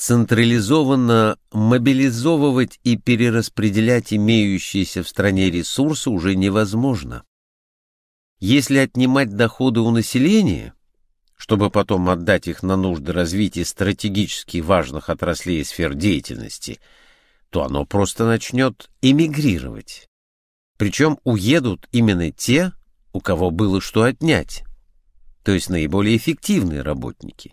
централизованно мобилизовывать и перераспределять имеющиеся в стране ресурсы уже невозможно. Если отнимать доходы у населения, чтобы потом отдать их на нужды развития стратегически важных отраслей и сфер деятельности, то оно просто начнет эмигрировать. Причем уедут именно те, у кого было что отнять, то есть наиболее эффективные работники.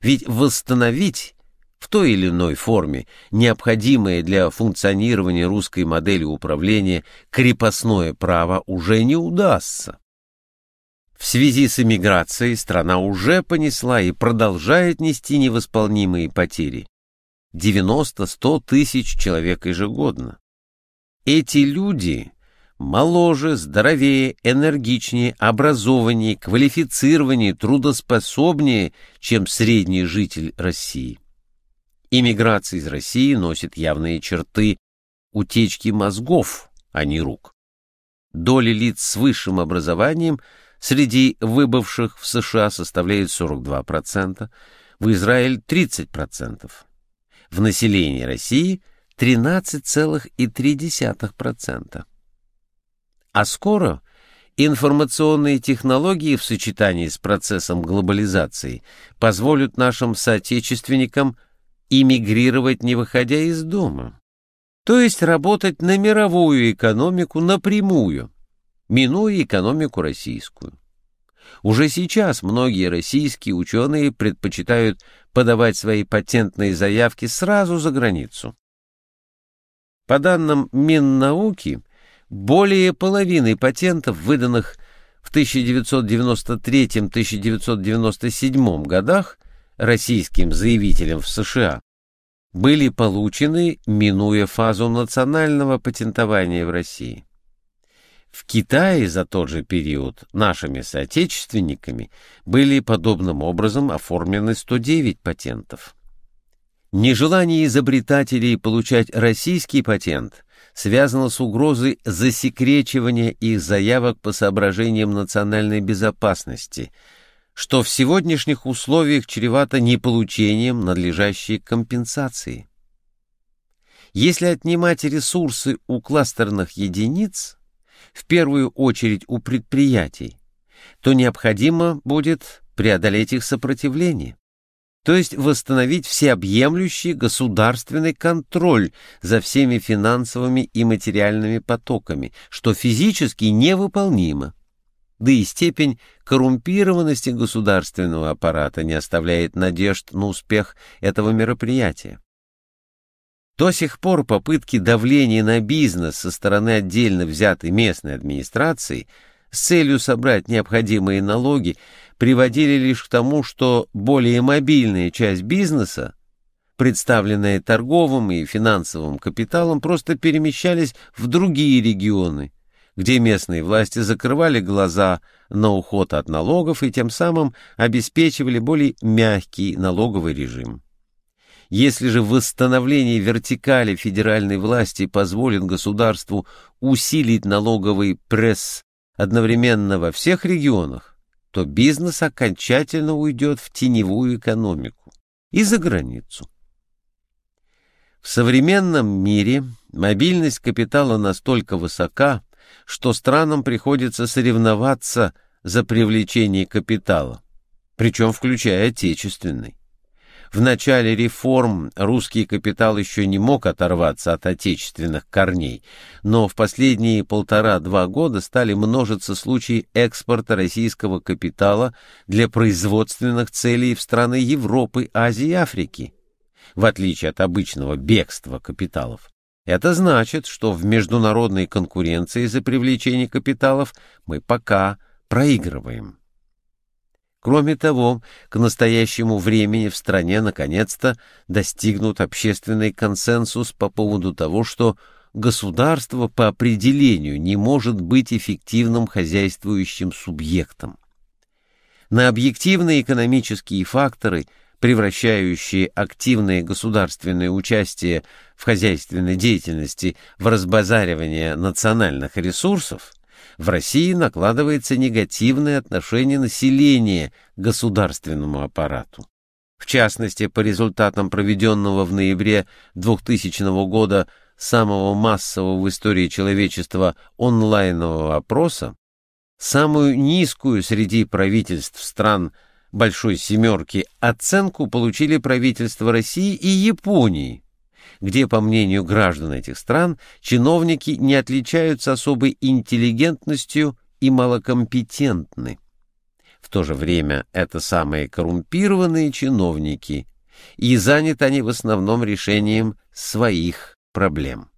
Ведь восстановить в той или иной форме, необходимое для функционирования русской модели управления, крепостное право уже не удастся. В связи с эмиграцией страна уже понесла и продолжает нести невосполнимые потери. 90-100 тысяч человек ежегодно. Эти люди моложе, здоровее, энергичнее, образованнее, квалифицированнее, трудоспособнее, чем средний житель России. Иммиграция из России носит явные черты утечки мозгов, а не рук. Доля лиц с высшим образованием среди выбывших в США составляет 42%, в Израиль 30%, в населении России 13,3%. А скоро информационные технологии в сочетании с процессом глобализации позволят нашим соотечественникам – эмигрировать, не выходя из дома. То есть работать на мировую экономику напрямую, минуя экономику российскую. Уже сейчас многие российские ученые предпочитают подавать свои патентные заявки сразу за границу. По данным Миннауки, более половины патентов, выданных в 1993-1997 годах, российским заявителям в США были получены, минуя фазу национального патентования в России. В Китае за тот же период нашими соотечественниками были подобным образом оформлены 109 патентов. Нежелание изобретателей получать российский патент связано с угрозой засекречивания их заявок по соображениям национальной безопасности – что в сегодняшних условиях чревато неполучением надлежащей компенсации. Если отнимать ресурсы у кластерных единиц, в первую очередь у предприятий, то необходимо будет преодолеть их сопротивление, то есть восстановить всеобъемлющий государственный контроль за всеми финансовыми и материальными потоками, что физически невыполнимо да и степень коррумпированности государственного аппарата не оставляет надежд на успех этого мероприятия. До сих пор попытки давления на бизнес со стороны отдельно взятой местной администрации с целью собрать необходимые налоги приводили лишь к тому, что более мобильная часть бизнеса, представленная торговым и финансовым капиталом, просто перемещались в другие регионы, где местные власти закрывали глаза на уход от налогов и тем самым обеспечивали более мягкий налоговый режим. Если же восстановление вертикали федеральной власти позволит государству усилить налоговый пресс одновременно во всех регионах, то бизнес окончательно уйдет в теневую экономику и за границу. В современном мире мобильность капитала настолько высока, что странам приходится соревноваться за привлечение капитала, причем включая отечественный. В начале реформ русский капитал еще не мог оторваться от отечественных корней, но в последние полтора-два года стали множиться случаи экспорта российского капитала для производственных целей в страны Европы, Азии и Африки, в отличие от обычного бегства капиталов. Это значит, что в международной конкуренции за привлечение капиталов мы пока проигрываем. Кроме того, к настоящему времени в стране наконец-то достигнут общественный консенсус по поводу того, что государство по определению не может быть эффективным хозяйствующим субъектом. На объективные экономические факторы – превращающие активное государственное участие в хозяйственной деятельности в разбазаривание национальных ресурсов, в России накладывается негативное отношение населения к государственному аппарату. В частности, по результатам проведенного в ноябре 2000 года самого массового в истории человечества онлайнового опроса, самую низкую среди правительств стран Большой Семерки оценку получили правительства России и Японии, где, по мнению граждан этих стран, чиновники не отличаются особой интеллигентностью и малокомпетентны. В то же время это самые коррумпированные чиновники, и заняты они в основном решением своих проблем.